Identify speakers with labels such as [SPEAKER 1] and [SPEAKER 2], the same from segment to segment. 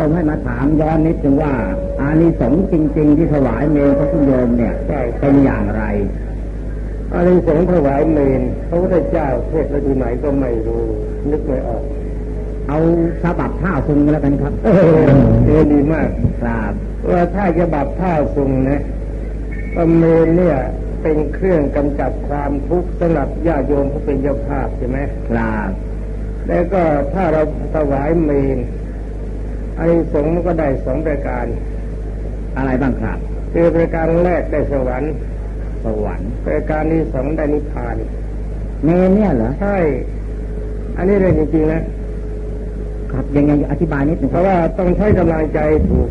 [SPEAKER 1] ยมให้มาถามย้อนนิดนึงว่า อานิสงส์จริง ๆ ที่ถวายเมนพระคุณโยมเนี่ยเป็นอย่างไร
[SPEAKER 2] อานิสงส์ถวายเมนพระพุทธเจ้าเทศไว้ที่ไหนก็ไม่รู้ นึกไม่ออก
[SPEAKER 1] เอาฉบับท่าซุงแล้วกันครับ
[SPEAKER 2] เออดีมาก
[SPEAKER 1] ครับ
[SPEAKER 2] ว่าถ้าจะบับท่าซุงนะประเมนเนี่ยเป็นเครื่องกำจัดความทุกข์สำหรับญาติโยมผู้เป็นเจ้าภาพใช่ไหม
[SPEAKER 1] ครับ
[SPEAKER 2] แล้วก็ถ้าเราถวายเมน อานิสงส์มันก็ได้สองประการ
[SPEAKER 1] อะไรบ้างครับ
[SPEAKER 2] คือประการแรกได้สวรรค์
[SPEAKER 1] สวรรค์
[SPEAKER 2] ประการที่สองได้นิพพาน
[SPEAKER 1] เมนเนี่ยเหรอ
[SPEAKER 2] ใช่ อันนี้เรื่องจริงๆนะ
[SPEAKER 1] ครับยังไงอธิบายนิดนึง
[SPEAKER 2] เพ
[SPEAKER 1] ครับ
[SPEAKER 2] ราะว่าต้องใช้กำลังใจถูก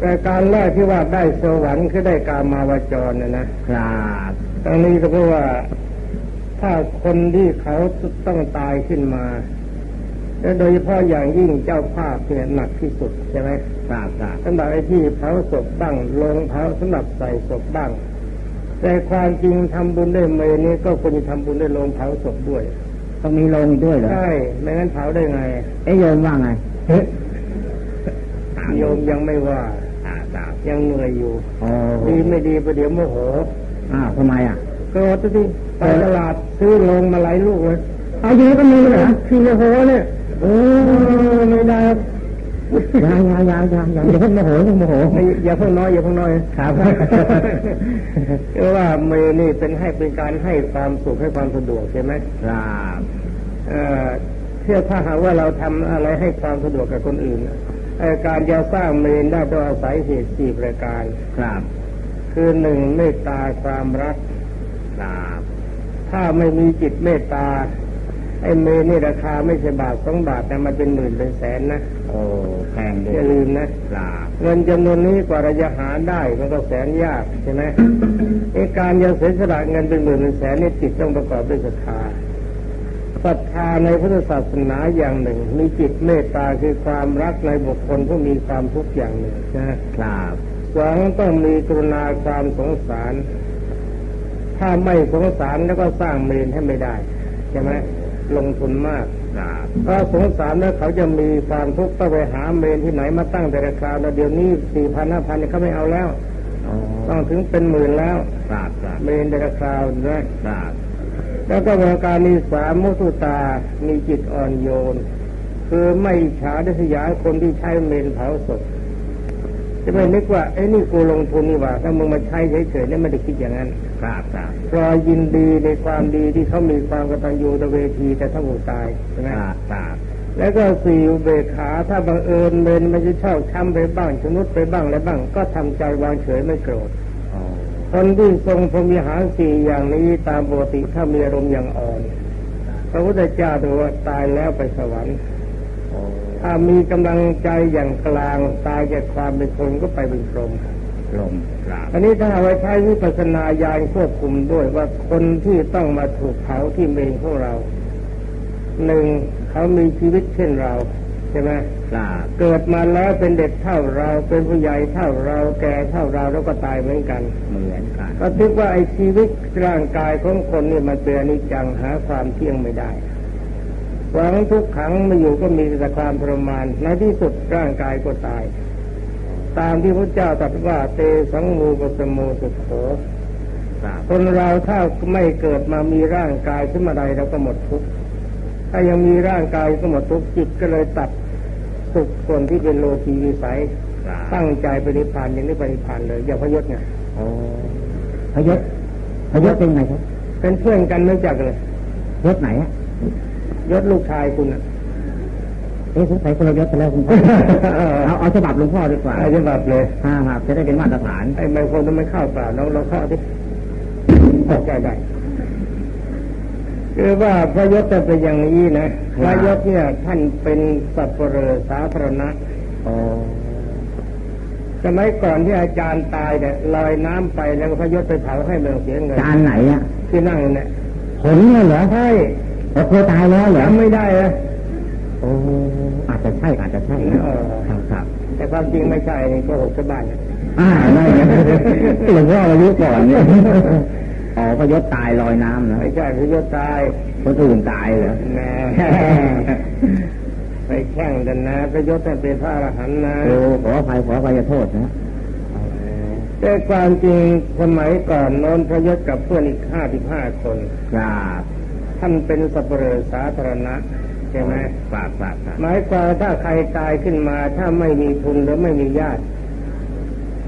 [SPEAKER 2] แต่การแรกที่ว่าได้สวรรค์คือได้กามาวจรนะนะครับตรงนี้ก็เพราะว่าถ้าคนที่เขาต้องตายขึ้นมา และโดยเฉพาะอย่างยิ่งเจ้าภาพเนี่ยหนักที่สุดใช่ไหม
[SPEAKER 1] ครับครับ
[SPEAKER 2] สำหรับไอ้ที่เผาศพบ้างลงเผาสำหรับใส่ศพบ้าง แต่ความจริงทำบุญด้วยเมนนี้ก็ควรจะทำบุญด้วยโรงเผาศพด้วย
[SPEAKER 1] ต้องมีโรงอีกด้วยเหรอ
[SPEAKER 2] ใช่ไม่งั้นเผาได้ไง
[SPEAKER 1] เอ้ยโยมว่าไง
[SPEAKER 2] โยมยังไม่ว่า
[SPEAKER 1] อ่าครับ
[SPEAKER 2] ยังเหนื่อยอยู่
[SPEAKER 1] โอ้
[SPEAKER 2] ดีไม่ดีประเดี๋ยวโมโห
[SPEAKER 1] อ้าวทำไมอะ
[SPEAKER 2] ก็ตัวที่ไปตลาดซื้อลงมาหลายลูกเลย
[SPEAKER 1] เอาอย่างนี้ก็มีเหรอ
[SPEAKER 2] คือโมโหเนี่ย
[SPEAKER 1] โอ้
[SPEAKER 2] ไม่ได้
[SPEAKER 1] ยังยังยังยังยังอย่าเพิ่งโมโหอย่าเพิ่งโมโห
[SPEAKER 2] อย่าเพิ่งน้อยอย่าเพิ่งน้อย
[SPEAKER 1] ครับ
[SPEAKER 2] เพราะว่าเมนี่เป็นให้เป็นการให้ความสุขให้ความสะดวกใช่ไหม
[SPEAKER 1] ครับ
[SPEAKER 2] เอ่อเชื่อถ้าหากว่าเราทำอะไรให้ความสะดวกกับคนอื่นการจะสร้างเมนได้ต้องอาศัยเหตุสี่ประการ
[SPEAKER 1] ครับ
[SPEAKER 2] คือหนึ่งเมตตาความรัก
[SPEAKER 1] ครับ
[SPEAKER 2] ถ้าไม่มีจิตเมตตา ไอ้เมนนี่ราคาไม่ใช่บาทสองบาทแต่มันเป็นหมื่นเป็นแสนนะ
[SPEAKER 1] โอ้แพงด้ว
[SPEAKER 2] อยย่าลืมนะครับเงินจำนวนนี้กว่าเราจะหาได้มันก็แสนยากใช่ไหมไอ้การจะเสียสละเงินเป็นหมื่นเป็นแสนนี่จิตต้องประกอบด้วยศรัทธาศรัทธาในพุทธศาสนาอย่างหนึ่ง มีจิตเมตตาคือความรักในบุคคลผู้มีความทุกข์อย่างหนึ่งนะครับสองต้องมีกรุณาความสงสาร ถ้าไม่สงสารแล้วก็สร้างเมนให้ไม่ได้ใช่ไหม ลงทุนมาก
[SPEAKER 1] ครับ
[SPEAKER 2] ถ้าสงสารแล้วเขาจะมีความทุกข์ต้องไปหาเมนที่ไหนมาตั้งแต่ราคาแล้วเดี๋ยวนี้สี่พันห้าพันเขาไม่เอาแล้ว
[SPEAKER 1] โอ้
[SPEAKER 2] ต้องถึงเป็นหมื่นแล้ว
[SPEAKER 1] ครับครับ
[SPEAKER 2] เมนแต่ราคานะ
[SPEAKER 1] ครับ
[SPEAKER 2] แล้วก็วงการมีสามมุทุตา มีจิตอ่อนโยน คือไม่อิจฉาดิษยาคนที่ใช้เมนเผาศพ จะไม่นึกว่าไอ้นี่กูลงทุนนี่หว่าถ้ามึงมาใช้เฉยๆเนี่ยไม่ได้คิดอย่างนั้น
[SPEAKER 1] ครับครับ
[SPEAKER 2] รอยยินดีในความดีที่เขามีความกตัญญูตเวทีแต่ถ้าหูตายใช่ไหม
[SPEAKER 1] ครับครับ
[SPEAKER 2] แล้วก็สี่อุเบกขาถ้าบังเอิญเมนมันจะชอบช้ำไปบ้างชนุดไปบ้างอะไรบ้าง ก็ทำใจวางเฉยไม่โกรธ
[SPEAKER 1] โอ้
[SPEAKER 2] คนที่ทรงพรหมิหารสี่อย่างนี้ตามปกติถ้ามีอารมณ์อย่างอ่อนพระพุทธเจ้าถือว่าตายแล้วไปสวรรค์
[SPEAKER 1] โอ้
[SPEAKER 2] ถ้ามีกำลังใจอย่างกลางตายจากความเป็นคนก็ไปเป็นพรหม
[SPEAKER 1] ลมครับ
[SPEAKER 2] อันนี้ถ้าเอาไว้ใช้วิปัสสนาญาณควบคุมด้วยว่าคนที่ต้องมาถูกเผาที่เมนของเราหนึ่งเขามีชีวิตเช่นเราใช่ไหม
[SPEAKER 1] ครับ
[SPEAKER 2] เกิดมาแล้วเป็นเด็กเท่าเราเป็นผู้ใหญ่เท่าเราแก่เท่าเราแล้วก็ตายเหมือนกัน
[SPEAKER 1] เหมือนกัน
[SPEAKER 2] ก็ทึกว่าไอ้ชีวิตร่างกายของคนนี่มันเป็นอนิจจังหาความเที่ยงไม่ได้ หวังทุกขังมาอยู่ก็มีแต่ความทรมานในที่สุดร่างกายก็ตาย ตามที่พระเจ้าตรัสว่าเตสังมูกสมโมสุโข
[SPEAKER 1] ครับ
[SPEAKER 2] คนเราถ้าไม่เกิดมามีร่างกายขึ้นมาใดเราก็หมดทุกข์ถ้ายังมีร่างกายก็หมดทุกข์จิตก็เลยตัดสุขส่วนที่เป็นโลกีวิสัย
[SPEAKER 1] ครับ
[SPEAKER 2] ตั้งใจไปนิพพานอย่างนี้ไปนิพพานเลย อย่าพยศไง
[SPEAKER 1] โอ้พยศพยศเป็นไงครับ
[SPEAKER 2] เป็นเพื่อนกันไม่จักเลย
[SPEAKER 1] ยศไหนอะ
[SPEAKER 2] ยศลูกชายคุณอะ
[SPEAKER 1] เอ๊ะสงสัยคนละยศไปแล้วคุณพ่อเอาเอาฉบับหลวงพ่อดีกว่า
[SPEAKER 2] ไอ้จะแบบเลย
[SPEAKER 1] ฮ่าครับจะได้เป็นมาตรฐาน
[SPEAKER 2] ไอ้ไมโครนั้นไม่เข้าเปล่าเราเราเข้าที่เข้าใจได้คือว่าพระยศจะเป็นอย่างนี้นะพระยศเนี่ย ท่านเป็นสัพเพเหรอสาธารณะ
[SPEAKER 1] โอ้
[SPEAKER 2] สมัยก่อนที่อาจารย์ตายเนี่ยลอยน้ำไปแล้วก็พระยศไปเผาให้เมืองเสียเงิน
[SPEAKER 1] จานไหนอะ
[SPEAKER 2] ที่นั่งเนี่ย
[SPEAKER 1] ผลเนี่ยเหรอ
[SPEAKER 2] ใช่
[SPEAKER 1] เราเคยตายแล้วเหรอ
[SPEAKER 2] จำไม่ได้นะ
[SPEAKER 1] โอ้อาจจะใช่อาจจะใช่นะ
[SPEAKER 2] เออ
[SPEAKER 1] ครับครับ
[SPEAKER 2] แต่ความจริงไม่ใช่นี่ก็หกชาวบ้าน
[SPEAKER 1] อ่าไม่นะหลวงพ่ออายุก่อนเนี่ยอ๋อพยศตายลอยน้ำนะ
[SPEAKER 2] ไม่ใช่พระยศตาย
[SPEAKER 1] คนอื่นตายเหรอ
[SPEAKER 2] แหม่พไปแข่งกันนะประยศเป็นพระอรหันต์นะ
[SPEAKER 1] โอ้ขออภัยขออภัยโทษนะ
[SPEAKER 2] แต่ความจริงสมัยก่อนโน้นพระยศกับเพื่อนอีกห้าสิบห้าคน
[SPEAKER 1] ครับ
[SPEAKER 2] ท่านเป็นสัปเหร่อสาธารณะใช่ไหม
[SPEAKER 1] ฝากฝากฝาก
[SPEAKER 2] หมายความว่าถ้าใครตายขึ้นมา ถ้าไม่มีทุนหรือไม่มีญาติ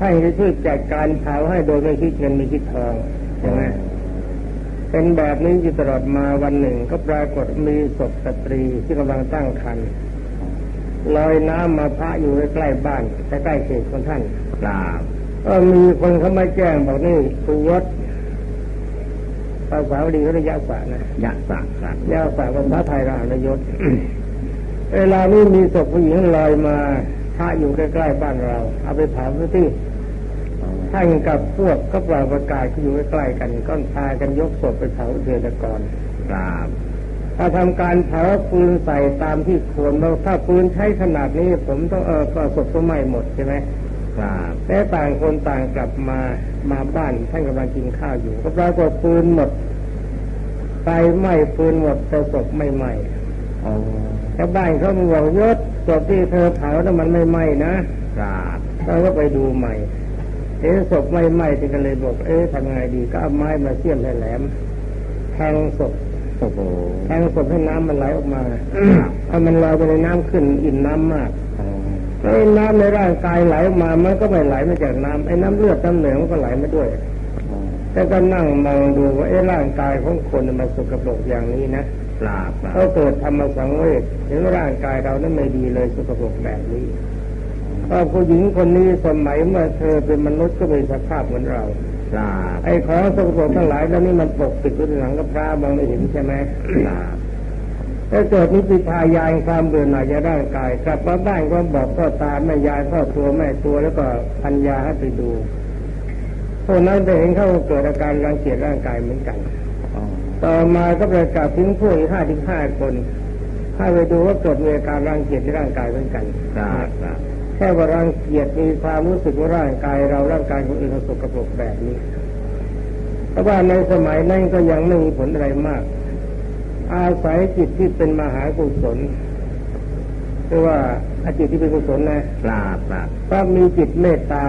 [SPEAKER 2] ให้จะช่วยจัดการเผาให้โดยไม่คิดเงินไม่คิดทองใช่ไหมเป็นแบบนี้อยู่ตลอดมาวันหนึ่งก็ปรากฏมีศพสตรีที่กำลังตั้งครรภ์ลอยน้ำมาพระอยู่ใกล้ๆบ้านใกล้ๆเขตของท่าน
[SPEAKER 1] ครับ
[SPEAKER 2] ก็มีคนเขามาแจ้งบอกนี่ครูวัดภาษาบาลีเขาเรียกยะสานะ
[SPEAKER 1] ยะสากครับ
[SPEAKER 2] ยาสาภาษาไทยราวนยศเวลานี้มีศพผู้หญิงลอยมาพระอยู่ใกล้ๆบ้านเรา เอาไปเผาซะที่ท่านกับพวกก็ปล่อยประกาศที่อยู่ใกล้ๆกันก็พากันยกศพไปเผาเดือนก่อน
[SPEAKER 1] ครับ
[SPEAKER 2] ถ้าทำการเผาปืนใส่ตามที่ควรเราถ้าปืนใช้ขนาดนี้ ผมต้องเออก็ศพก็ไหม้หมดใช่ไหม
[SPEAKER 1] ครับ
[SPEAKER 2] แต่ต่างคนต่างกลับมามาบ้านท่านกำลังกินข้าวอยู่ ก็ปรากฏปืนหมดไฟไหม้ปืนหมดแต่ศพไม่ไหม้
[SPEAKER 1] อ๋อ
[SPEAKER 2] ชาวบ้านเขาบอกยศศพที่เธอเผานั้นมันไม่ไหม้นะครับเราก็ไปดูใหม่เอ๊ะศพไม่ไหม้ที่กันเลยบอก เอ๊ะทำไงดีก็เอาไม้มาเสี้ยมแหลมๆแทงศพ
[SPEAKER 1] โอ้โห
[SPEAKER 2] แทงศพให้น้ำมันไหลออกมาถ้ามันลอยไปในน้ำขึ้นอิ่มน้ำมาก
[SPEAKER 1] อ๋อ
[SPEAKER 2] ไอ้ น้ำในร่างกายไหลออกมา มันก็ไม่ไหลมาจากน้ำไอ้น้ำเลือดน้ำเหลืองมันก็ไหลมาด้วย
[SPEAKER 1] อ๋อ
[SPEAKER 2] แต่ก็นั่งมองดูว่าไอ้ร่างกายของคนมันสกปรกอย่างนี้นะครับ
[SPEAKER 1] ครับ
[SPEAKER 2] เขาเกิดธรรมสังเวชเห็นว่าร่างกายเรานั้นไม่ดีเลยสกปรกแบบนี้ก็ผู้หญิงคนนี้สมัยเมื่อเธอเป็นมนุษย์ก็มีสภาพเหมือนเรา
[SPEAKER 1] ครับ
[SPEAKER 2] ไอ้ของสกปรกทั้งหลายแล้วนี่มันปกปิดอยู่ในหลังกับพระมองไม่เห็นใช่ไหม
[SPEAKER 1] ครับ
[SPEAKER 2] ถ้าเกิดนิพพายายความเบื่อหน่ายจากร่างกาย กลับมาบ้านก็บอกพ่อตาแม่ยายพ่อตัวแม่ตัวแล้วก็พันยาให้ไปดูพวกนั้นไปเห็นเขาเกิดอาการรังเกียจร่างกายเหมือนกัน
[SPEAKER 1] อ๋อ
[SPEAKER 2] ต่อมาก็ประกาศถึงพวกอีกห้าถึงห้าคนให้ไปดูว่าเกิดมีอาการรังเกียจในร่างกายเหมือนกัน
[SPEAKER 1] ครับครับ
[SPEAKER 2] แค่ว่ารังเกียจมีความรู้สึกว่าร่างกาย เราร่างกายคนอื่นสกปรกแบบนี้แต่ว่าในสมัยนั้นก็ยังไม่มีผลอะไรมาก อาศัยจิตที่เป็นมหากุศลคือว่าอาจิตที่เป็นกุศลนะครับ
[SPEAKER 1] ครับ
[SPEAKER 2] ถ้ามีจิตเมตตา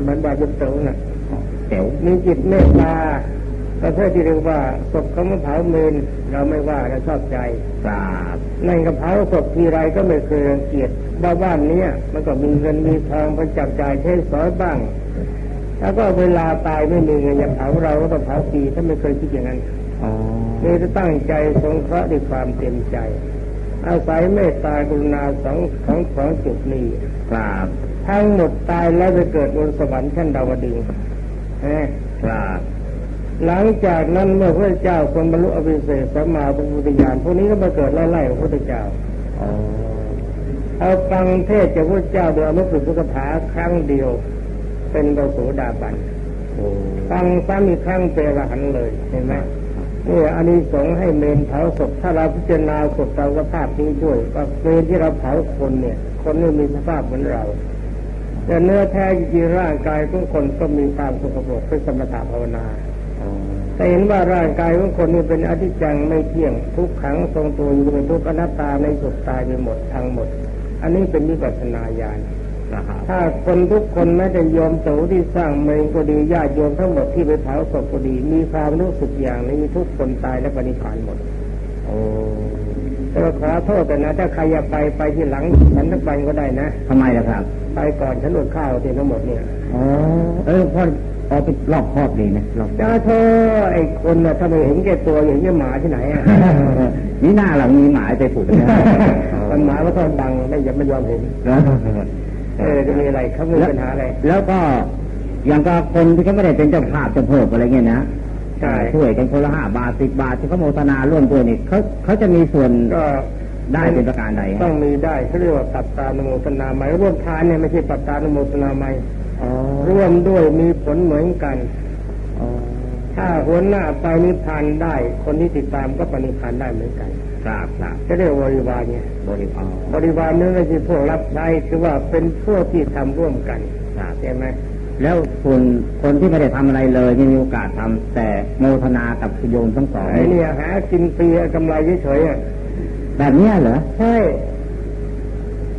[SPEAKER 2] เหมือนบาปเต๋อน่ะ
[SPEAKER 1] เต๋ว
[SPEAKER 2] มีจิตเมตตาประเภทที่เรียกว่าศพเขามาเผาเมนเราไม่ว่าเราชอบใจ
[SPEAKER 1] ครับ
[SPEAKER 2] นั่นก็เผาศพทีไรก็ไม่เคยรังเกียจบ้านบ้านเนี้ยมันก็มีเงินมีทองไปจับจ่ายใช้สอยบ้างแล้วก็เวลาตายไม่มีเงินจะเผาเราก็ต้องเผาฟรีถ้าไม่เคยคิดอย่างนั้น
[SPEAKER 1] อ๋อ
[SPEAKER 2] นี่จะตั้งใจสงเคราะห์ด้วยความเต็มใจ อาศัยเมตตากรุณาสองของของจุดนี้
[SPEAKER 1] ครับ
[SPEAKER 2] ทั้งหมดตายแล้วไปเกิดบนสวรรค์ชั้นดาวดึงส์เอ้ย
[SPEAKER 1] ครับ
[SPEAKER 2] หลังจากนั้นเมื่อพระเจ้าทรงบรรลุอภิเศษสัมมาสัมพุทธญาณพวกนี้ก็มาเกิดไล่ๆกับพระพุทธเจ้า
[SPEAKER 1] อ๋อ
[SPEAKER 2] เอาฟังเทศจากพระเจ้าโดยอนุสุทุกถาครั้งเดียว เป็นพระโสดาบัน
[SPEAKER 1] โอ้
[SPEAKER 2] ฟังซ้ำอีกครั้งเป็นอรหันต์เลยเห็นไหม นี่อันนี้สงให้เมนเผาศพถ้าเราพิจารณาศพเราก็ภาพนี้ด้วยว่าเมนที่เราเผาคนเนี่ย คนนี่มีสภาพเหมือนเรา แต่เนื้อแท้จริงร่างกายของคนก็มีความสกปรกเป็นสมถะภาวนาแต่เห็นว่าร่างกายของคนนี่เป็นอธิจังไม่เที่ยงทุกขังทรงตัวอยู่เป็นทุกอนัตตาในสุดตายไปหมดทั้งหมด อันนี้เป็นวิปัสสนาญาณ ถ้าคนทุกคนไม่ได้โยมโตที่สร้างเมงก็ดีญาติโยมทั้งหมดที่ไปเผาศพก็ดี มีความรู้สึกอย่างนี้ทุกคนตายและปณิพานหมด
[SPEAKER 1] โอ้
[SPEAKER 2] แต่ว่าขอโทษแต่นะ ถ้าใครอยากไปไปที่หลังฉันทักวันก็ได้นะ
[SPEAKER 1] ทำไมล่ะครับ
[SPEAKER 2] ไปก่อนฉันอดข้าวที่ทั้งหมดเนี่ย
[SPEAKER 1] อ๋อเออพ่อเอาไปรอบครอบดีนะรอบ
[SPEAKER 2] จ้าโทษไอ้คนน่ะถ้าไม่เห็นแก่ตัวอย่างนี้หมาที่ไหนอะ
[SPEAKER 1] นี่หน้าหลังมีหมายไปผูกนะ
[SPEAKER 2] มันหมาว่าทอนดังไม่ยอมไม่ยอมเห็น เออจะมีอะไรเขามีปัญหาอะไร
[SPEAKER 1] แล้วก็อย่างกับคนที่เขาไม่ได้เป็นเจ้าภาพเจ้าเพิบอะไรเงี้ยนะ
[SPEAKER 2] ใช่
[SPEAKER 1] ช่วยกันคนละห้าบาทสิบบาทที่เขาโมทนาร่วมด้วยนี่เขาเขาจะมีส่วน
[SPEAKER 2] ก็
[SPEAKER 1] ได้เป็นประการใด
[SPEAKER 2] ต้องมีได้เขาเรียกว่าปัตตานโมทนาไมยร่วมทานเนี่ยไม่ใช่ปัตตานโมทนาไมย
[SPEAKER 1] อ๋อ
[SPEAKER 2] ร่วมด้วยมีผลเหมือนกัน
[SPEAKER 1] อ๋อ
[SPEAKER 2] ถ้าหัวหน้าไปนิพพานได้ คนที่ติดตามก็ปณิพพานได้เหมือนกัน
[SPEAKER 1] ครับครับ
[SPEAKER 2] จะเรียกว่าบริวารเนี่ย
[SPEAKER 1] บริพาร
[SPEAKER 2] บริวารนี่ไม่ใช่พวกรับใช้คือว่าเป็นพวกที่ทำร่วมกัน
[SPEAKER 1] ครับ
[SPEAKER 2] ใช่ไหม
[SPEAKER 1] แล้วคนคนที่ไม่ได้ทำอะไรเลยไม่มีโอกาสทำแต่โมทนากับโยมทั้งสอง
[SPEAKER 2] ไอ้เนี่ยหากินฟรีเอากำไรเฉยๆอะ
[SPEAKER 1] แบบเนี้ยเหรอ
[SPEAKER 2] ใช่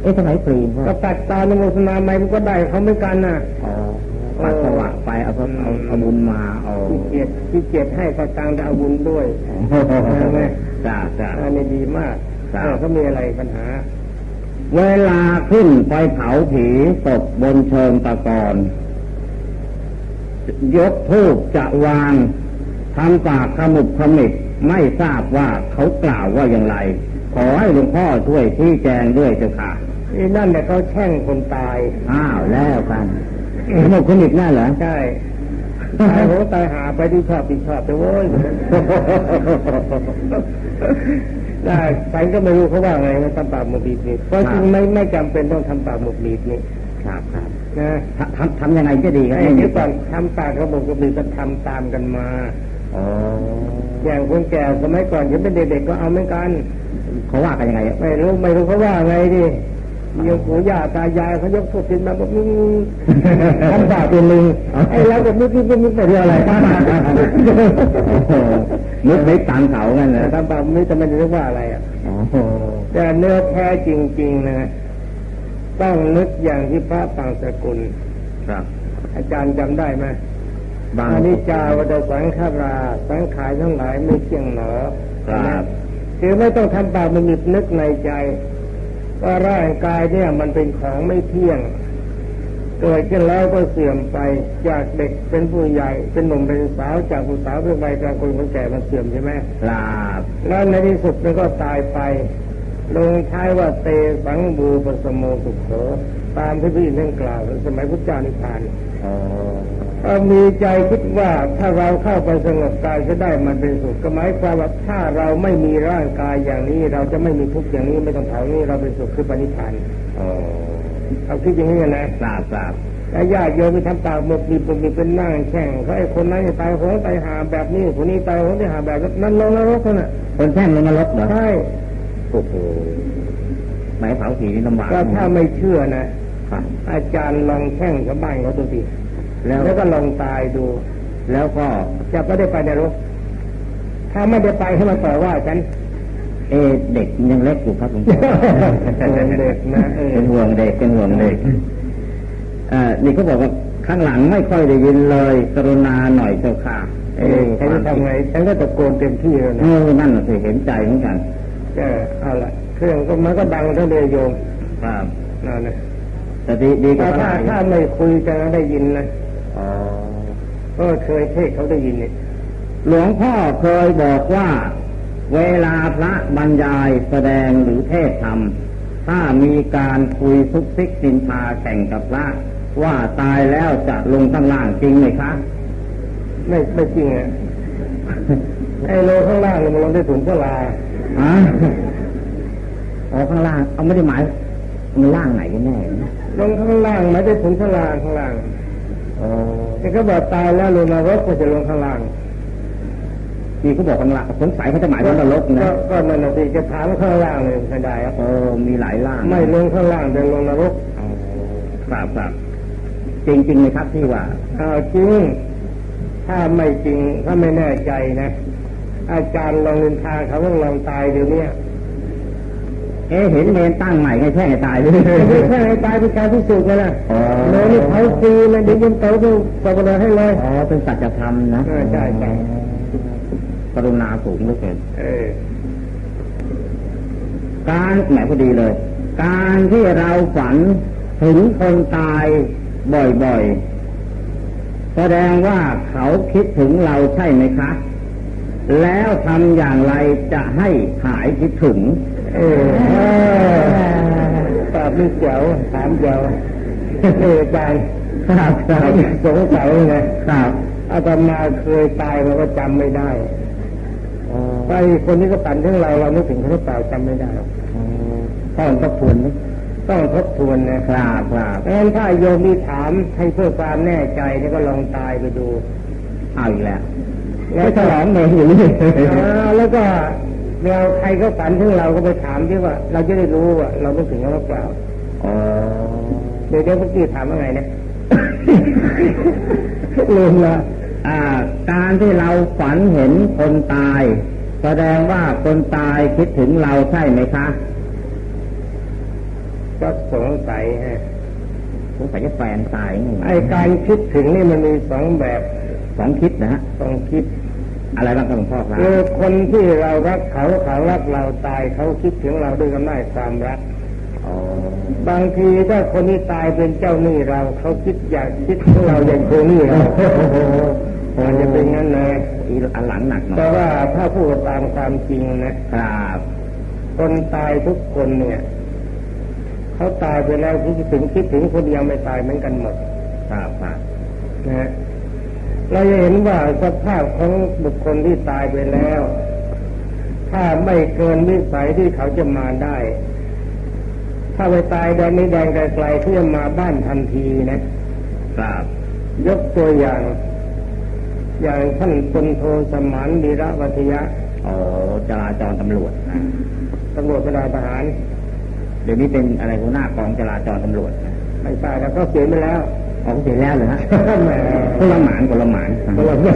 [SPEAKER 1] อ๊ะทำไมฟรี
[SPEAKER 2] ก็ตัดตาในโมสนาไม่ก็ได้เขาไม่กันน่ะ
[SPEAKER 1] อ๋อปัสสาวะไปเอาเอาเอาบุญมาเอา
[SPEAKER 2] ที่เกียรติที่เกียรติให้ประตังเอาบุญด้วยใช่ไหม
[SPEAKER 1] จ้าจ้า
[SPEAKER 2] อันนี้ดีมากเขามีอะไรปัญหา
[SPEAKER 1] เวลาขึ้นไปเผาผีตกบนเชิงตะกอนยกทูบจะวางทำปากขมุบขมิบไม่ทราบว่าเขากล่าวว่าอย่างไร ขอให้หลวงพ่อช่วยที่แจงด้วยเจ้าค่ะ
[SPEAKER 2] นี่นั่นเนี่ยเขาแช่งคนตาย
[SPEAKER 1] อ้าวแล้วกันขมุบขมิบนั่นเหรอ
[SPEAKER 2] ใช่ ตายโหตายหาไปดีชอบดีชอบไปโว้ยได้ฉันก็ไม่รู้เขาว่าไงว่าทำปากหมกบีบนี่เพราะจริงไม่ไม่จำเป็นต้องทำปากหมกบีบนี่
[SPEAKER 1] ครับครับนะทำทำยังไงก็ดีครับ
[SPEAKER 2] เดี๋ยวก่อนทำปากเขาบอกก็มีก็ทำตามกันมาอ๋ออย่างคนแก่สมัยก่อนยังเป็นเด็กๆก็เอาเหมือนกัน
[SPEAKER 1] เขาว่ากันยังไง
[SPEAKER 2] ไม่รู้ไม่รู้เขาว่าไงดิ ยกปู่ย่าตายายเขายกทุกสิ่งมาบอกมึงทำบาปเป็นมึงไอ้เราแบบนึกนึกนึกไปเรื่องอะไร
[SPEAKER 1] นึกไม่ตังเขาไงนะ
[SPEAKER 2] ทำบาปไม่จะไม่รู้ว่าอะไรอะแต่เนื้อแท้จริง ๆ นะต้องนึกอย่างที่พระปังสกุล
[SPEAKER 1] ครับ
[SPEAKER 2] อาจารย์จำได้ไหมบางนิจาวัฏสังขาราสังขารทั้งหลายไม่เที่ยงหนอ
[SPEAKER 1] ครับ
[SPEAKER 2] คือไม่ต้องทำบาปมันมีนึกในใจ ว่าร่างกายเนี่ยมันเป็นของไม่เที่ยง เกิดขึ้นแล้วก็เสื่อมไปจากเด็กเป็นผู้ใหญ่ เป็นหนุ่มเป็นสาวจากผู้สาวเป็นวัยกลางคนคนแก่มันเสื่อมใช่ไหม
[SPEAKER 1] ครับ
[SPEAKER 2] แล้วในที่สุดมันก็ตายไป ลงท้ายว่าเตสังบูปสมโมสุขโขตามที่พี่ท่านกล่าวสมัยพุทธเจ้านิพพาน มีใจคิดว่าถ้าเราเข้าไปสงบกายจะได้มันเป็นสุขก็หมายความว่าถ้าเราไม่มีร่างกายอย่างนี้ เราจะไม่มีทุกข์อย่างนี้ไม่ต้องเผานี้เราเป็นสุขคือปณิธานเอาคิดอย่างนี้นะ
[SPEAKER 1] ทราบทราบ
[SPEAKER 2] แล้วญาติโยมไปทำปากหมกมีปุ่มมีเป็นนั่งแข่งเขาไอ้คนนั้นตายโหงตายหาแบบนี้คนนี้ตายโหงตายหาแบบนั้นลงนรกน่ะ
[SPEAKER 1] คนแช่งลงนรกเหรอ
[SPEAKER 2] ใช่
[SPEAKER 1] โอ้โหหมายเผาผีนี่ลำบาก
[SPEAKER 2] ก็ถ้าไม่เชื่อนะอาจารย์ลองแช่งชาวบ้านเขาดูสิ แล้วแล้วก็ลองตายดู
[SPEAKER 1] แล้วก็
[SPEAKER 2] จะไม่ได้ไปในรก ถ้าไม่ได้ไปให้มาต่อว่าฉัน
[SPEAKER 1] เอเด็กยังเล็กอยู่ครับหลวงพ่อ
[SPEAKER 2] เด็กนะ
[SPEAKER 1] เป็นห่วงเด็กเป็นห่วงเด็กอ่านี่เขาบอกว่าข้างหลังไม่ค่อยได้ยินเลย กรุณาหน่อยเจ้าค่ะ
[SPEAKER 2] เออฉันจะทำไงฉันก็ตะโกนเต็มที่แล้วนะเอ
[SPEAKER 1] อนั่นสิเห็นใจเหมือนกัน
[SPEAKER 2] เออเอาละเครื่องก็มันก็ดังทั้งเดียโยม
[SPEAKER 1] ครับ
[SPEAKER 2] นั่นนะ
[SPEAKER 1] แต่ดีดี
[SPEAKER 2] ก็ถ้าถ้าไม่คุยจะได้ยินนะ ก็เคยเทศเขาได้ยินเนี่ย
[SPEAKER 1] หลวงพ่อเคยบอกว่า เวลาพระบรรยายแสดงหรือเทศธรรม ถ้ามีการคุยซุกซิกสินพาแข่งกับพระ ว่าตายแล้วจะลงข้างล่างจริงไหมคะ
[SPEAKER 2] ไม่ไม่จริงอะไอ้โลข้างล่างมันลงได้ถุงเท่าไร
[SPEAKER 1] อ๋อข้างล่าง เอาไม่ได้หมายมันล่างไหนกันแน่
[SPEAKER 2] ลงข้างล่างไม่ได้ถุงเท่าข้างล่าง ที่เขาบอกตายแล้วลงนรกก็จะลงข้างล่าง
[SPEAKER 1] นี่เขาบอกข้างล่างสงสัยเขาจะหมายถึงนรกนะ
[SPEAKER 2] ก็นั่นสิจะถามข้างล่างเลยไม่ได้ครับ
[SPEAKER 1] โอ้มีหลายล่าง
[SPEAKER 2] ไม่ลงข้างล่างแต่ลงนรก
[SPEAKER 1] ครับครับจริงจริงไหมครับที่ว่า
[SPEAKER 2] อ้าวจริง ถ้าไม่จริงถ้าไม่แน่ใจนะ อาจารย์ลองนินทาเขาต้องลองตายเดี๋ยวนี้
[SPEAKER 1] เอ๊เห็นเมนตั้งใหม่ให้แช่ตายเลย
[SPEAKER 2] แช่ตายเป็นการพิสูจน์ไงล่ะเมนนี่เผาฟรีเลยเดี๋ยวยันเตาดูตกเลยให้เลย
[SPEAKER 1] อ๋อเป็นสัจธรรมนะ
[SPEAKER 2] ใช่ใช่
[SPEAKER 1] กรุณาสูงเหลือเกิน
[SPEAKER 2] กา
[SPEAKER 1] รแหมพอดีเลย การที่เราฝันถึงคนตายบ่อยๆ แสดงว่าเขาคิดถึงเราใช่ไหมคะ แล้วทำอย่างไรจะให้หายคิดถึง เอ
[SPEAKER 2] อตอบไม่เจ๋วถามเจ๋วเออใจครับครับสงสัยไง
[SPEAKER 1] ครับ
[SPEAKER 2] อาตมาเคยตายมันก็จำไม่ได้ไปคนนี้ก็ปั่นถึงเราเราไม่ถึงเขาตายจำไม่ได้
[SPEAKER 1] ต้องทบทวน
[SPEAKER 2] ต้องทบทวน
[SPEAKER 1] นะครับครับ
[SPEAKER 2] งั้นถ้าโยมมีถามให้เพื่อความแน่ใจนี่ก็ลองตายไปดู
[SPEAKER 1] เอาอีกแล้วแล้วฉลองเมย์อยู่นี่
[SPEAKER 2] แล้วก็ เราใครก็ฝันถึงเราก็ไปถามที่ว่า เราจะได้รู้ว่าเราต้องถึงเขาหรือเปล่า
[SPEAKER 1] อ๋อ
[SPEAKER 2] เดี๋ยวเดี๋ยวเมื่อกี้ถามว่าไงเนี่ยลืมละ
[SPEAKER 1] อ่าการที่เราฝันเห็นคนตาย แสดงว่าคนตายคิดถึงเราใช่ไหมคะ
[SPEAKER 2] ก็สงสัยฮะ
[SPEAKER 1] สงสัยจะแฟนตาย
[SPEAKER 2] ไอการคิดถึงนี่มันมีสองแบบ
[SPEAKER 1] สองคิดนะฮะ
[SPEAKER 2] สองคิด
[SPEAKER 1] อะไรบ้างครับหลวงพ่อครับ
[SPEAKER 2] คือคนที่เรารักเขาเขารักเราตายเขาคิดถึงเราด้วยอำนาจความรัก
[SPEAKER 1] อ๋อบา
[SPEAKER 2] งทีถ้าคนที่ตายเป็นเจ้าหนี้เรา เขาคิดอยากคิดถึงเราอย่างคนนี้เรามันจะเป็นงั้นนะ
[SPEAKER 1] อีอันหลังหนักหน่อย
[SPEAKER 2] แต่ว่าถ้าพูดตามความจริงนะ
[SPEAKER 1] ครับ
[SPEAKER 2] คนตายทุกคนเนี่ยเขาตายไปแล้วคิดถึงคิดถึงคนยังไม่ตายเหมือนกันหมด
[SPEAKER 1] ครับครับ
[SPEAKER 2] นะฮะ เราจะเห็นว่าสภาพของบุคคลที่ตายไปแล้ว ถ้าไม่เกินวิสัยที่เขาจะมาได้ ถ้าไปตายแดนนี้แดงไกลๆเขาจะมาบ้านทันทีนะครับยกตัวอย่าง อย่างท่านพลโทสมานดีระวัทยะ
[SPEAKER 1] อ๋อจราจรตำรวจนะ
[SPEAKER 2] ตำรวจพลทหาร
[SPEAKER 1] เดี๋ยวนี้เป็นอะไรหัวหน้ากองจราจรตำรวจนะ
[SPEAKER 2] ไม่ทราบแล้วก็เสียไปแล้ว
[SPEAKER 1] อ๋อเสียแล้วเหรอฮะ
[SPEAKER 2] แหม
[SPEAKER 1] คนละหมานคนละหมาน
[SPEAKER 2] คนละหมาน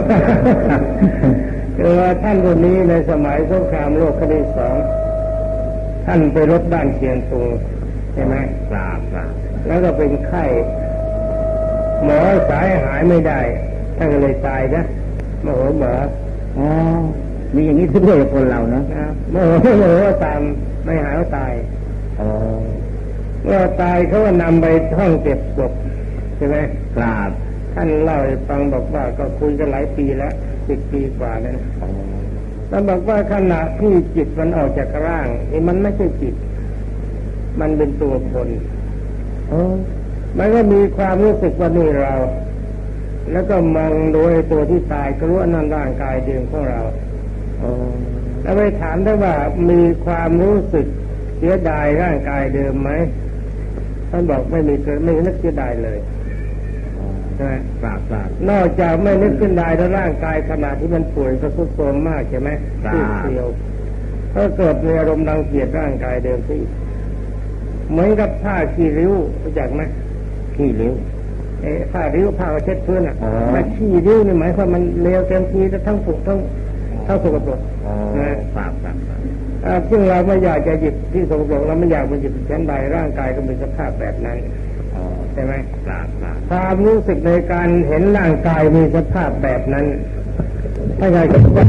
[SPEAKER 2] คือว่าท่านคนนี้ในสมัยสงครามโลกครั้งที่สองท่านไปรบด้านเชียงตุงใช่ไหม
[SPEAKER 1] ครับครับ
[SPEAKER 2] แล้วก็เป็นไข้หมอสายหายไม่ได้ท่านก็เลยตายนะโมโหหมอ
[SPEAKER 1] อ๋อมีอย่างนี้ด้วยกับคนเราเนาะ
[SPEAKER 2] นะโมโหโมโหตามไม่หายก็ตาย
[SPEAKER 1] อ๋อ
[SPEAKER 2] เมื่อตายเขาก็นำไปห้องเก็บศพใช่ไหม
[SPEAKER 1] ครับ
[SPEAKER 2] ท่านเล่าให้ฟังบอกว่าก็คุยกันหลายปีแล้วสิบปีกว่าแล้วนะ
[SPEAKER 1] อ๋อ
[SPEAKER 2] แล้วบอกว่าขณะที่จิตมันออกจากร่างนี่มันไม่ใช่จิต มันเป็นตัวคน
[SPEAKER 1] เออ
[SPEAKER 2] มันก็มีความรู้สึกว่านี่เรา แล้วก็มองดูไอ้ตัวที่ตายก็รู้ว่านั่นร่างกายเดิมของเรา
[SPEAKER 1] เออ
[SPEAKER 2] แล้วไปถามได้ว่ามีความรู้สึกเสียดายร่างกายเดิมไหมท่านบอกไม่มีเกิดไม่นึกเสียดายเลย ใช่ไหม
[SPEAKER 1] ครับครับ
[SPEAKER 2] นอกจากไม่นึกเสียดายแล้วร่างกายขณะที่มันป่วยก็ทุดโทรมมากใช่ไหม
[SPEAKER 1] ครับ
[SPEAKER 2] ซีดเซียวก็เกิดมีอารมณ์รังเกียจร่างกายเดิมซะอีกเหมือนกับผ้าขี้ริ้วรู้จักไหม
[SPEAKER 1] ขี้ริ้ว
[SPEAKER 2] เอ้ผ้าริ้วผ้าเช็ดพื้นอะ
[SPEAKER 1] อ๋อ
[SPEAKER 2] แต่ขี้ริ้วนี่หมายความมันเลวเต็มทีทั้งผุทั้งทั้งสกปรก
[SPEAKER 1] อ๋อ
[SPEAKER 2] นะครับ
[SPEAKER 1] ครับครับ
[SPEAKER 2] อ่าซึ่งเราไม่อยากจะหยิบที่สกปรกเราไม่อยากไปหยิบชั้นใดร่างกายก็เป็นสภาพแบบนั้น
[SPEAKER 1] อ๋อ
[SPEAKER 2] ใช่ไหม
[SPEAKER 1] ครับครับ
[SPEAKER 2] ความรู้สึกในการเห็นร่างกายมีสภาพแบบนั้นถ้าใครก็ว่า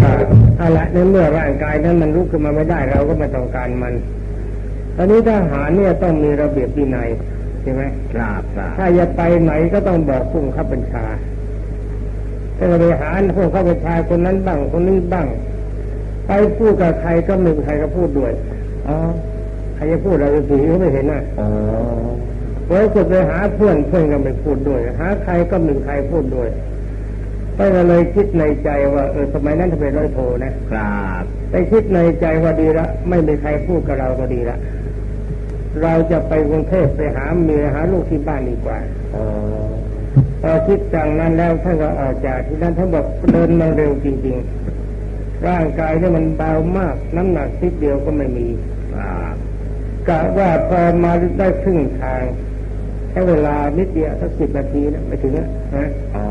[SPEAKER 2] เอาละในเมื่อร่างกายนั้นมันลุกขึ้นมาไม่ได้เราก็ไม่ต้องการมันตอนนี้ทหารเนี่ยต้องมีระเบียบวินัยใช่ไหม
[SPEAKER 1] ครับครับ
[SPEAKER 2] ถ้าจะไปไหนก็ต้องบอกผู้บังคับบัญชาถ้าบริหารผู้บังคับบัญชาคนนั้นบ้างคนนี้บ้าง ไปพูดกับใครก็ไม่มีใครก็พูดด้วย
[SPEAKER 1] อ๋อ
[SPEAKER 2] ใครจะพูดอะไรสีก็ไม่เห็นน่ะ
[SPEAKER 1] อ๋อ
[SPEAKER 2] พอสุดไปหาเพื่อนเพื่อนก็ไม่พูดด้วย หาใครก็ไมมีใครพูดด้วยก็เลยคิดในใจว่าเออสมัยนั้นถ้าเป็นร้อยโทนะครับไปคิดในใจว่าดีละไม่มีใครพูดกับเราก็ดีละเราจะไปกรุงเทพไปหาเมียหาลูกที่บ้านดีกว่า
[SPEAKER 1] อ๋อ
[SPEAKER 2] พอคิดจังนั้นแล้วท่านก็ออกจากที่นั้นท่านบอกเดินมาเร็วจริง ๆ ร่างกายเนี่ยมันเบามาก น้ำหนักนิดเดียวก็ไม่มี
[SPEAKER 1] ครับ
[SPEAKER 2] กะว่าพอมาได้ครึ่งทาง แค่เวลานิดเดียวสักสิบนาทีนะไม่ถึงนะนะ
[SPEAKER 1] อ๋อ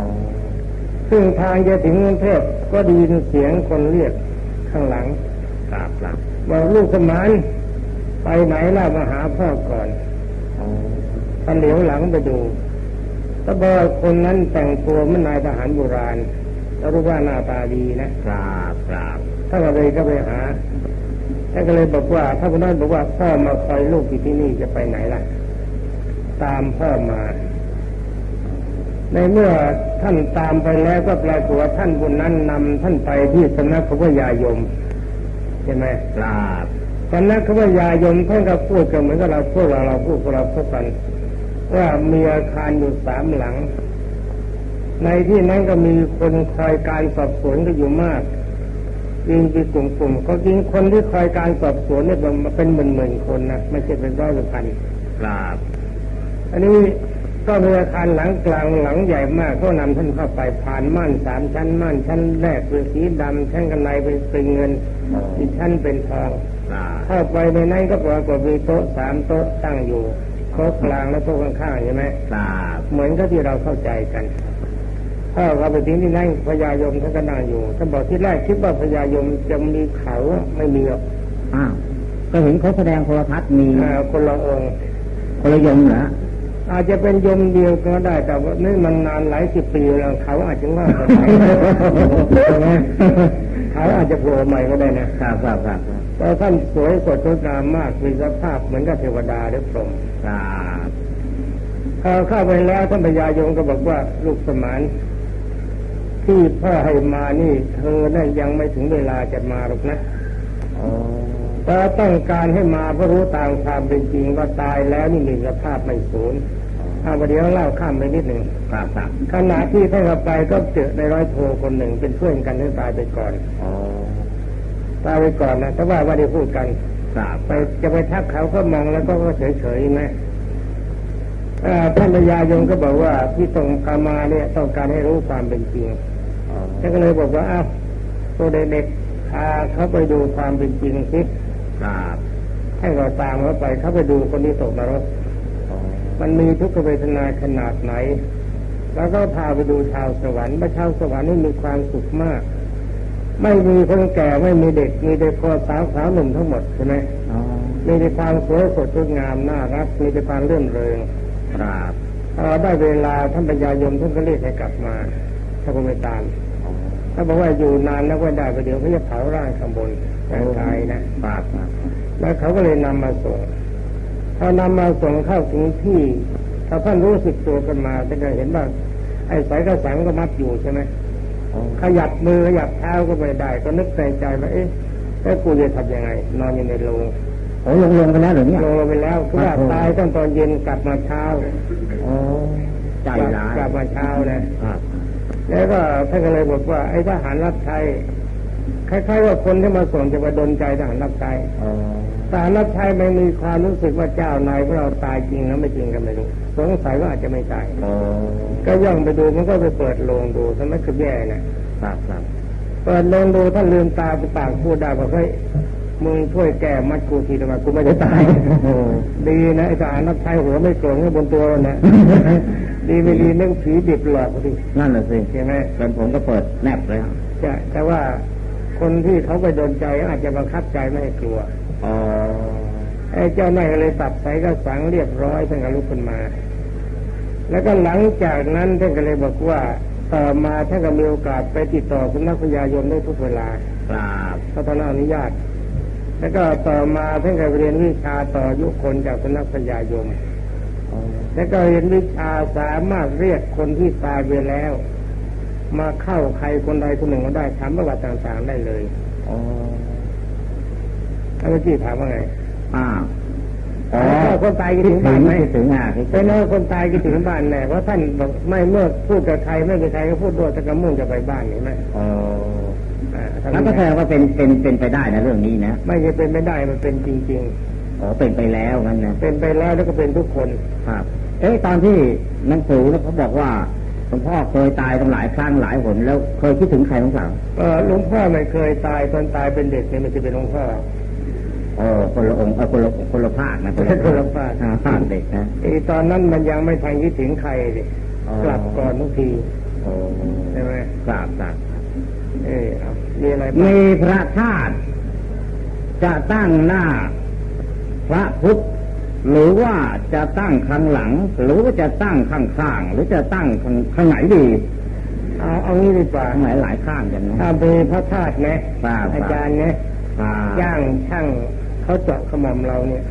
[SPEAKER 2] ครึ่งทางจะถึงกรุงเทพก็ได้ยินเสียงคนเรียกข้างหลัง
[SPEAKER 1] ครับครับ
[SPEAKER 2] บอกลูกสมานไปไหนล่ะมาหาพ่อก่อน
[SPEAKER 1] อ๋อ
[SPEAKER 2] ท่านเหลียวหลังไปดูก็บอกว่าคนนั้นแต่งตัวเหมันนายทหารโบราณแล้วรู้ว่าหน้าตาดีนะครับ
[SPEAKER 1] ครับ
[SPEAKER 2] ท่านก็เลยก็ไปหาท่านก็เลยบอกว่า ถ้าคนนั้นบอกว่าพ่อมาคอยลูกอยู่ที่นี่จะไปไหนล่ะ ตามพ่อมา ในเมื่อท่านตามไปแล้วก็ปรากฏว่าท่านบุญนั้นนำท่านไปที่สำนักพระพยายมใช่ไหม
[SPEAKER 1] ครับ
[SPEAKER 2] สำนักพระพยายมท่านก็พูดกันเหมือนกับเราพูดเราเราพูดกับเราพูดกัน ว่ามีอาคารอยู่สามหลัง ในที่นั้นก็มีคนคอยการสอบสวนก็อยู่มากยิงเป็นกลุ่มๆก็ยิงคนที่คอยการสอบสวนเนี่ยเป็นหมื่นๆคนนะไม่ใช่เป็นร้อยเป็นพัน
[SPEAKER 1] ครับ
[SPEAKER 2] อันนี้ก็มีอาคารหลังกลางหลังใหญ่มากก็นำท่านเข้าไปผ่านม่านสามชั้นม่านชั้นแรกเป็นสีดำชั้นกันในเป็นสีเงินอีกชั้นเป็นทอง
[SPEAKER 1] ครับ
[SPEAKER 2] เข้าไปในนั้นก็ปรากฏมีโต๊ะสามโต๊ะตั้งอยู่โต๊ะกลางและโต๊ะข้างๆใช่ไหม
[SPEAKER 1] ครับ
[SPEAKER 2] เหมือนกับที่เราเข้าใจกันถ้าเราไปถึงที่นั่นพญายมท่านก็นั่งอยู่ท่านบอกที่แรกคิดว่าพญายมจะมีเขาไม่มีหรอก
[SPEAKER 1] อ้าวก็เห็นเขาแสดงโทรทัศน์มี
[SPEAKER 2] อ่าคนละองค์
[SPEAKER 1] คนละยมเหรอ
[SPEAKER 2] อาจจะเป็นยมเดียวก็ได้ แต่ว่านี่มันนานหลายสิบปีแล้วเขาอาจจะง่ายกว่าไหนใช่ไหมเขาอาจจะโผล่ใหม่ก็ได้นะครับ
[SPEAKER 1] ครับครับ
[SPEAKER 2] แต่ท่านสวยสดงดงามมากมีสภาพเหมือนกับเทวดาหรือพรหม
[SPEAKER 1] ครับ
[SPEAKER 2] พอเข้าไปแล้วท่านพญายมก็บอกว่าลูกสมานที่พ่อให้มานี่ เธอนั่นยังไม่ถึงเวลาจะมาหรอกนะ
[SPEAKER 1] อ๋อ
[SPEAKER 2] แต่ต้องการให้มาเพราะรู้ตามความเป็นจริงว่าตายแล้วนี่มีสภาพไม่สูญ เอาประเดี๋ยวเล่าข้ามไปนิดหนึ่ง
[SPEAKER 1] ครับครับ
[SPEAKER 2] ขณะที่ท่านเข้าไปก็เจอในร้อยโทคนหนึ่งเป็นเพื่อนกันที่ตายไปก่อน
[SPEAKER 1] อ๋อ
[SPEAKER 2] ตายไปก่อนนะแต่ว่าไม่ได้พูดกัน
[SPEAKER 1] ครับ
[SPEAKER 2] ไปจะไปทักเขาก็มองแล้วก็เฉยเฉยๆนะอ่าท่านพญายมก็บอกว่าที่ต้องการมาเนี่ยต้องการให้รู้ความเป็นจริง
[SPEAKER 1] อ๋อ
[SPEAKER 2] ท่านก็เลยบอกว่าอ้าวตัวเด็กๆพาเขาไปดูความเป็นจริงสิ
[SPEAKER 1] ครับ
[SPEAKER 2] ให้เราตามเขาไปเขาไปดูคนที่ตกนรก
[SPEAKER 1] อ๋อ
[SPEAKER 2] มันมีทุกขเวทนาขนาดไหน แล้วก็พาไปดูชาวสวรรค์ว่าชาวสวรรค์นี่มีความสุขมาก ไม่มีคนแก่ไม่มีเด็ก มีแต่คนสาวสาวหนุ่มทั้งหมดใช่ไหม
[SPEAKER 1] อ๋อ
[SPEAKER 2] มีแต่ความสวยสดงดงามน่ารัก มีแต่ความเลื่อนเริง
[SPEAKER 1] ครับ
[SPEAKER 2] พอได้เวลาท่านปัญญายมท่านก็เรียกให้กลับมาถ้าคงไม่ตาม
[SPEAKER 1] อ๋อ
[SPEAKER 2] ถ้าบอกว่าอยู่นานแล้วก็ได้ประเดี๋ยวเขาจะเผาร่างข้างบนร่างกายนะ
[SPEAKER 1] ครับครับ
[SPEAKER 2] แล้วเขาก็เลยนำมาส่ง พอนำมาส่งเข้าถึงที่ถ้าท่านรู้สึกตัวกันมาท่านก็เห็นว่าไอ้สายกระสังก็มัดอยู่ใช่ไหม
[SPEAKER 1] อ๋อ
[SPEAKER 2] ขยับมือขยับเท้าก็ไม่ได้ ก็นึกในใจว่าเอ๊ะแล้วกูจะทำยังไง นอนอยู่ในโรง
[SPEAKER 1] โอ้ลงลงกันแล้วเหรอเนี่ย
[SPEAKER 2] โรงไปแล้วคือว่าตายตั้งตอนเย็นกลับมาเช้า
[SPEAKER 1] อ๋อใจร้าย
[SPEAKER 2] กลับมาเช้านะ
[SPEAKER 1] ครับ
[SPEAKER 2] แล้วก็ท่านก็เลยบอกว่าไอ้ทหารรับใช้คล้ายๆว่าคนที่มาส่งจะมาดนใจทหารรับใช้
[SPEAKER 1] อ๋อ
[SPEAKER 2] ทหารรับใช้ไม่มีความรู้สึกว่าเจ้านายของเราตายจริงแล้วไม่จริงกันไม่รู้สงสัยว่าอาจจะไม่ตาย
[SPEAKER 1] อ๋อ
[SPEAKER 2] ก็ย่องไปดูมันก็ไปเปิดโลงดูทำไมคือแย่นะครับ
[SPEAKER 1] ครับ
[SPEAKER 2] เปิดโลงดูท่านลืมตาไปปากพูดได้บอกเฮ้ยมึงช่วยแก้มัดกูทีทำไมกูไม่ได้ตาย
[SPEAKER 1] โอ้โห
[SPEAKER 2] ดีนะไอ้ทหารรับใช้หัวไม่โกรงให้บนตัวมันนะดีไม่ดีนึกผีดิบหลอกดิ
[SPEAKER 1] นั่นแหละสิ
[SPEAKER 2] ใช่ไหม
[SPEAKER 1] เป็นผมก็เปิดแนบเลยครับ
[SPEAKER 2] ใช่แต่ว่าคนที่เขาไปโดนใจอาจจะบังคับใจไม่ให้กลัว
[SPEAKER 1] อ๋อ
[SPEAKER 2] ไอ้เจ้านายก็เลยตัดสายกระสังเรียบร้อยท่านก็ลุกขึ้นมา แล้วก็หลังจากนั้นท่านก็เลยบอกว่าต่อมาท่านก็มีโอกาสไปติดต่อสำนักพญายมได้ทุกเวลา
[SPEAKER 1] ครับ
[SPEAKER 2] ถ้าท่านอนุญาต แล้วก็ต่อมาท่านก็เรียนวิชาต่อยุคนจากสำนักพญายม
[SPEAKER 1] อ๋อ
[SPEAKER 2] แล้วก็เรียนวิชาสามารถเรียกคนที่ตายไปแล้ว มาเข้าใครคนใดคนหนึ่งก็ได้ถามประวัติต่างๆได้เลย
[SPEAKER 1] อ๋อ
[SPEAKER 2] ท่านพี่ถามว่าไง
[SPEAKER 1] อ้าว
[SPEAKER 2] อ๋อคนตายคิดถึงบ้านไหม
[SPEAKER 1] คิดถึงอะคิด
[SPEAKER 2] เป็
[SPEAKER 1] ถึ
[SPEAKER 2] น
[SPEAKER 1] ง
[SPEAKER 2] ว่าคนตายคิดถึงบ้านแน่เพราะท่านบอกไม่เมื่อพูดกับใครไม่กับใครก็พูดด้วยถ้ากระมุ่งจะไปบ้านเห็นไหม
[SPEAKER 1] อ๋อ
[SPEAKER 2] อ่าท่าน
[SPEAKER 1] แล้วก็แสดงว่าเป็นเป็นเป็นไปได้นะเรื่องนี้นะ
[SPEAKER 2] ไม่ใช่เป็นไม่ได้มันเป็นจริง
[SPEAKER 1] อ๋อเป็นไปแล้วงั้นนะ
[SPEAKER 2] ๆเป็นไปแล้วแล้วก็เป็นทุกคน
[SPEAKER 1] ครับเอ๊ะตอนที่หนังสือเขาบอกว่าหลวงพ่อเคยตายตั้งหลายครั้งหลายหนแล้วเคยคิดถึงใครบ้างเปล่า
[SPEAKER 2] เออหลวงพ่อไม่เคยตายตอนตายเป็นเด็กเนี่ยมันจะเป็นหลวงพ่อ
[SPEAKER 1] เออคนละองค์เออคนละคนละภาคนะ
[SPEAKER 2] คนละภาค
[SPEAKER 1] อ่ภาคเด็กนะ
[SPEAKER 2] ไอ้ตอนนั้นมันยังไม่ทันคิดถึงใครเลยกลับก่อนทุกที
[SPEAKER 1] โอ้
[SPEAKER 2] ใช่ไหม
[SPEAKER 1] ครับครับ
[SPEAKER 2] เออเอามีอะไรบ้าง
[SPEAKER 1] มีพระธาตุจะตั้งหน้า พระพุทธหรือว่าจะตั้งข้างหลัง หรือว่าจะตั้งข้างข้างๆหรือจะตั้งข้างข้างไหนดี
[SPEAKER 2] เอาเอางี้ดีกว่า
[SPEAKER 1] ข้างไหนหลายข้างกันนะ
[SPEAKER 2] ถ้าเป็นพระธาตุนะ
[SPEAKER 1] ครับ
[SPEAKER 2] อาจารย์เนี่ย
[SPEAKER 1] ครับ
[SPEAKER 2] จ้างช่าง เขาเจาะขมอมเราเนี่ย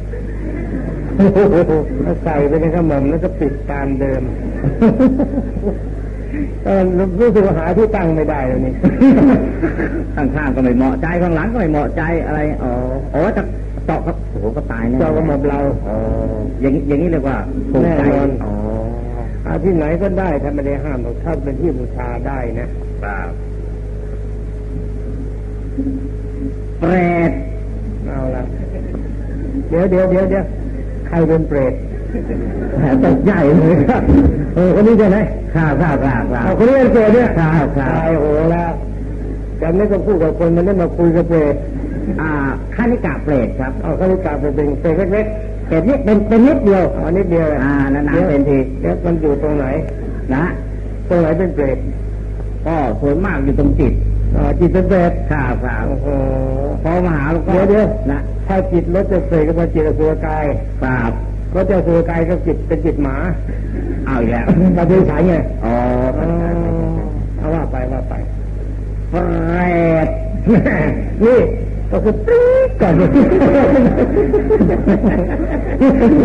[SPEAKER 2] เขาใส่ไปในขมอมแล้วก็ปิดตามเดิมเออรู้สึกว่าหาที่ตั้งไม่ได้เลยนี่
[SPEAKER 1] ข้างข้างๆก็ไม่เหมาะใจข้างหลังก็ไม่เหมาะใจอะไรอ๋ออ๋อจะเจาะครับโอ้โหก็ตายแน่
[SPEAKER 2] เจาะขมอมเรา
[SPEAKER 1] อ๋ออย่างนี้อย่างนี้เรียกว่าถูกใจ
[SPEAKER 2] แน่นอน
[SPEAKER 1] อ๋อ
[SPEAKER 2] เอาที่ไหนก็ได้ถ้าไม่ได้ห้ามหรอกถ้าเป็นที่บูชาได้นะ
[SPEAKER 1] ครับเปรต
[SPEAKER 2] เอาละ เดี๋ยวเดี๋ยวเดี๋ยวเดี๋ยวใครเป็นเปรต
[SPEAKER 1] แหมตกใหญ่เลยครับ
[SPEAKER 2] เออคนนี้ใช่ไหม
[SPEAKER 1] ครับครับครับครั
[SPEAKER 2] เอา
[SPEAKER 1] บ
[SPEAKER 2] คนนี้เป็นเปรตเนี่ย
[SPEAKER 1] ครับครับ
[SPEAKER 2] ตายโหแล้วจำไม่ต้องพูดกับคนมันได้มาคุยกับเปรต
[SPEAKER 1] อ่าข้านิกาเปรตครับ
[SPEAKER 2] เอาเขาเลยกลับไปเป็นเปรตเล็ก
[SPEAKER 1] เปรตนี่เป็นเป็นนิดเดียว
[SPEAKER 2] ๆอันนี้เดียว
[SPEAKER 1] อ่านานๆเป็นที
[SPEAKER 2] เดี๋ยวมันอยู่ตรงไหน
[SPEAKER 1] นะ
[SPEAKER 2] ตรงไหนเป็นเปรต
[SPEAKER 1] ก็ส่วนมากอยู่ตรงจิต
[SPEAKER 2] อ่า จิตเป็นเปรต
[SPEAKER 1] ครับครับ
[SPEAKER 2] โอ้โห
[SPEAKER 1] พอมาหาหลวงพ่อ
[SPEAKER 2] เดี๋ยวเดี๋ยว
[SPEAKER 1] นะ
[SPEAKER 2] ถ้าจิตลดจะเปรตก็มาจิตอสุรกาย
[SPEAKER 1] ครับ
[SPEAKER 2] ก็จะสื่อกายก็จิตเป็นจิตหมา
[SPEAKER 1] เอาอีกแล้ว
[SPEAKER 2] ปฏิสัยไง
[SPEAKER 1] อ๋อ
[SPEAKER 2] เอาว่าไปว่าไป
[SPEAKER 1] เปรต
[SPEAKER 2] นี่ก็คือปี๊ดก่อน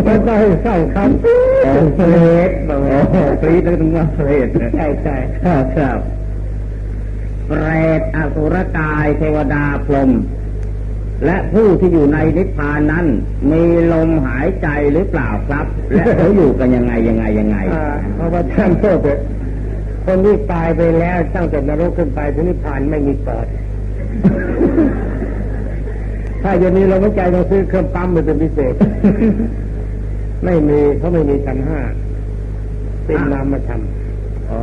[SPEAKER 2] มันต้องเข้าคำปี๊
[SPEAKER 1] โอ้
[SPEAKER 2] ด
[SPEAKER 1] เปรตโอ้เปรตแล้วถึงว่าเปรต
[SPEAKER 2] ใช่ใช่
[SPEAKER 1] ครับครับ เปรตอสุรกายเทวดาพรหมและผู้ที่อยู่ในนิพพานนั้น มีลมหายใจหรือเปล่าครับ และเขาอยู่กันยังไงยังไงยังไง
[SPEAKER 2] อ่าเพราะว่าท่านโทษเถอะคนที่ตายไปแล้วตั้งแต่นรกขึ้นไปถึงนิพพานไม่มีเปิด ถ้าอย่างนี้เราไม่ใจเราซื้อเครื่องปั๊มเป็นพิเศษ ไม่มีเขาไม่มีขันธ์ห้าเป็นนามธรรม
[SPEAKER 1] อ๋อ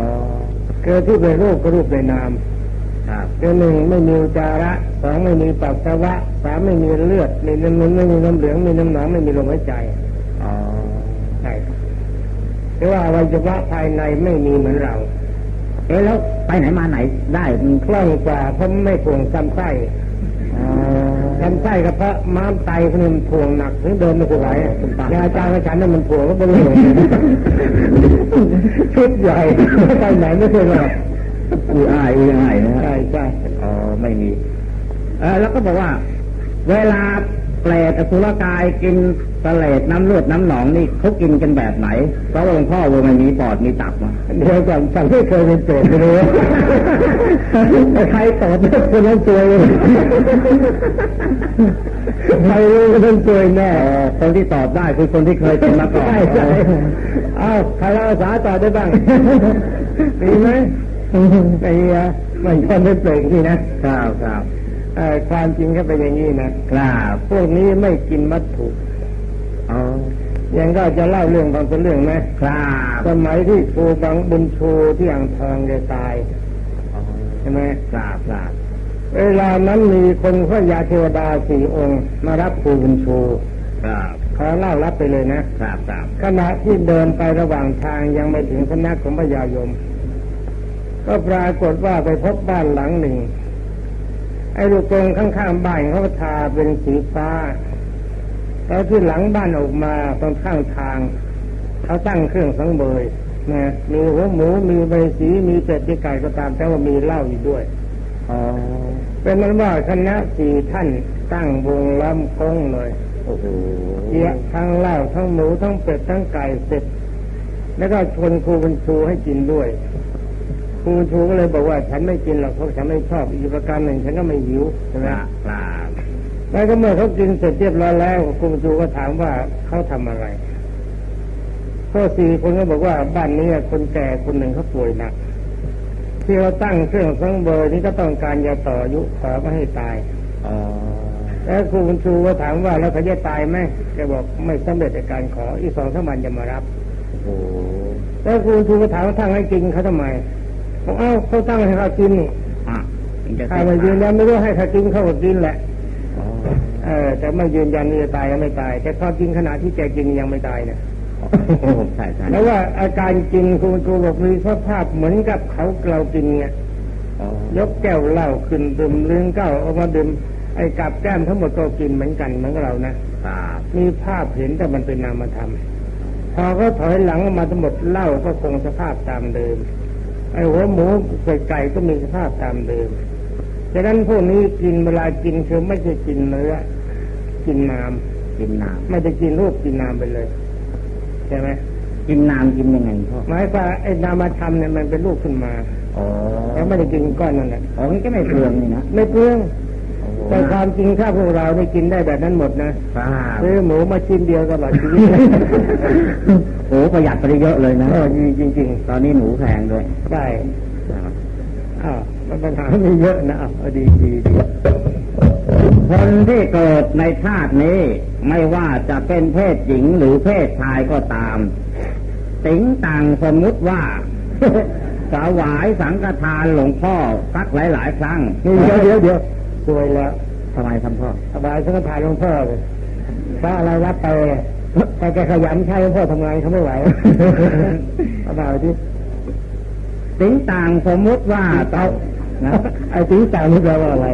[SPEAKER 2] เกิดที่เป็นรูปก็รูปในนาม
[SPEAKER 1] ครับ
[SPEAKER 2] เกิดหนึ่งไม่มีอุจจาระสองไม่มีปัสสาวะสามไม่มีเลือดมีน้ำมันไม่มีน้ำเหลืองมีน้ำหนองไม่มีลมหายใจ
[SPEAKER 1] อ๋อ
[SPEAKER 2] ใช่แต่ว่าอวัยวะภายในไม่มีเหมือนเรา
[SPEAKER 1] เอ๊ะแล้วไปไหนมาไหนได้มัน
[SPEAKER 2] คล่องกว่าเพราะไม่ถ่วงลำไส้
[SPEAKER 1] อ๋อ
[SPEAKER 2] ลำไส้กระเพาะม้ามไตคนนี้มันถ่วงหนักถึงเดินไม่ไหวอยางอาจารย์กับฉันน่ะมันถ่วงก็ไม่รู้ชุดใหญ่ไปไหนไม่เคยหรอก
[SPEAKER 1] อืออายอืออายนะฮะ
[SPEAKER 2] ใช่ใช่
[SPEAKER 1] อ๋อไม่มี เออแล้วก็บอกว่า เวลาเปรตอสุรกายกินเสลดน้ำเลือดน้ำหนองนี่เขากินกันแบบไหนเพราะว่าหลวงพ่อว่ามันมีปอดมีตับมา
[SPEAKER 2] เดี๋ยวก่อนฉันไม่เคยเป็นเปรตไม่รู้ใครตอบได้คนนั้นซวยเลยใครรู้คนนั้นซวยแน่
[SPEAKER 1] คนที่ตอบได้คือคนที่เคยเป็นมาก่อน
[SPEAKER 2] ใช่ใช่เอ้าใครรักษาต่อได้บ้างมีไหม ไม่มีอะไม่คนเป็นเปรตนี่นะครับ
[SPEAKER 1] ครับ
[SPEAKER 2] เอ่อความจริงก็เป็นอย่างนี้นะครับพวกนี้ไม่กินวัตถุ
[SPEAKER 1] อ๋อ
[SPEAKER 2] ยังก็จะเล่าเรื่องบางเป็นเรื่องไหม
[SPEAKER 1] ครับ
[SPEAKER 2] สมัยที่ครูบางบุญชูที่อ่างทองจะตาย
[SPEAKER 1] อ๋อ
[SPEAKER 2] ใช่ไหม
[SPEAKER 1] ครับครับ
[SPEAKER 2] เวลานั้นมีคนพระยาเทวดาสี่องค์ มารับครูบุญชู
[SPEAKER 1] ครับ
[SPEAKER 2] ขอเล่ารับไปเลยนะ
[SPEAKER 1] ครับครับ
[SPEAKER 2] ขณะที่เดินไประหว่างทางยังไม่ถึงสำนักของพระยายม ก็ปรากฏว่าไปพบบ้านหลังหนึ่ง ไอ้ลูกกรงข้างๆบ้านเขาทาเป็นสีฟ้า แล้วที่หลังบ้านออกมาตรงข้างทางเขาตั้งเครื่องสังเบยนะมีหัวหมูมีใบสีมีเป็ดมีไก่ก็ตาม แต่ว่ามีเหล้าอยู่ด้วย
[SPEAKER 1] อ๋อ
[SPEAKER 2] เป็นนั้นว่าคณะสี่ท่านตั้งวงล้อมโค้งเลย
[SPEAKER 1] โอ้โห
[SPEAKER 2] เยอะทั้งเหล้าทั้งหมูทั้งเป็ดทั้งไก่เสร็จ แล้วก็ชวนครูบุญชูให้กินด้วย ครูบุญชูก็เลยบอกว่าฉันไม่กินหรอกเพราะฉันไม่ชอบอีกประการหนึ่งฉันก็ไม่หิวใช่ไหม
[SPEAKER 1] ครับครับ
[SPEAKER 2] แล้วก็เมื่อเขากินเสร็จเรียบร้อยแล้วครูบุญชูก็ถามว่าเขาทำอะไรพวกสี่คนก็บอกว่าบ้านนี้คนแก่คนหนึ่งเขาป่วยหนักที่เราตั้งเครื่องสังเบอร์นี้ก็ต้องการยาต่ออายุขอไม่ให้ตาย
[SPEAKER 1] อ๋อ
[SPEAKER 2] แล้วครูบุญชูก็ถามว่าแล้วเขาจะตายไหมแกบอกไม่สำเร็จในการขออีกสองสามวันจะมารับ
[SPEAKER 1] โอ้โห
[SPEAKER 2] แล้วครูบุญชูก็ถามว่าตั้งให้กินเขาทำไม บอกเอ้าเขาตั้งให้เขากินนี่
[SPEAKER 1] อะมันจะ
[SPEAKER 2] ใครมายืนยันไม่รู้ให้เขากินเขาก็กินแหละ
[SPEAKER 1] อ๋อ
[SPEAKER 2] เออแต่ไม่ยืนยันว่าจะตายก็ไม่ตาย แต่ความจริงขณะที่แกกินยังไม่ตายเนี่ย
[SPEAKER 1] โอ้โหใช่ใช่
[SPEAKER 2] แล้วว่าอาการกินครูบุญชูบอกมีสภาพเหมือนกับเขาเรากินเนี่ย
[SPEAKER 1] อ๋อย
[SPEAKER 2] กแก้วเหล้าขึ้นดื่มเลี้ยงเก้าเอามาดื่มไอ้กับแก้มทั้งหมดก็กินเหมือนกันเหมือนกับเรานะ
[SPEAKER 1] ครับ
[SPEAKER 2] มีภาพเห็นแต่มันเป็นนามธรรมพอเขาถอยหลังออกมาทั้งหมดเหล้าก็คงสภาพตามเดิม ไอ้หัวหมูไก่ไก่ก็มีสภาพตามเดิมฉะนั้นพวกนี้กินเวลากินคือไม่ใช่กินเนื้อกินน้
[SPEAKER 1] กินน้ำ
[SPEAKER 2] ไม่ได้กินรูปกินน้ำไปเลยใช่ไหมำ
[SPEAKER 1] กินน้ำกินยังไงพ่อ
[SPEAKER 2] หมายความไอ้นามธรรมเนี่ยมันเป็นรูปขึ้นมา
[SPEAKER 1] อ๋อ
[SPEAKER 2] แล้วไม่ได้กินก้อนนั่นแหละ
[SPEAKER 1] อ๋อนี่ก็ไม่เปลืองนี่นะ
[SPEAKER 2] ไม่เปลือง
[SPEAKER 1] โอ้โห
[SPEAKER 2] แต่ความจริงถ้าพวกเราได้กินได้แบบนั้นหมดนะครับซื้อหมูมาชิ้นเดียวตลอดชีวิต
[SPEAKER 1] โอ้ประหยัดไปได้เยอะเลยนะ
[SPEAKER 2] เออจริงจริง
[SPEAKER 1] ตอนนี้หนูแพงด้วย
[SPEAKER 2] ๆได้
[SPEAKER 1] ครับ
[SPEAKER 2] อ้าวมันปัญหาไม่เยอะนะอ้าวเอาดีดีดี
[SPEAKER 1] คนที่เกิดในชาตินี้ ไม่ว่าจะเป็นเพศหญิงหรือเพศชายก็ตาม สิงต่างสมมุติว่าสวายสังฆทานหลวงพ่อสักหลาย ๆ ครั้ง
[SPEAKER 2] นี่เดี๋ยวเดี๋ยวเดี๋ยว รวยแล้ว
[SPEAKER 1] สบายทำพ่อ
[SPEAKER 2] สบายสังฆทานหลวงพ่อเลยถ้าอะไรรับไปแต่แกขยันใช้หลวงพ่อทำงานเขาไม่ไหวสบายที่
[SPEAKER 1] สิงต่างสมมุติว่าเตานะ
[SPEAKER 2] ไอ้จิงต่างนี่แปลว่าอะไร